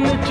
mucho.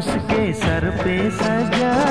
उसके sir पे सजा।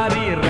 सारी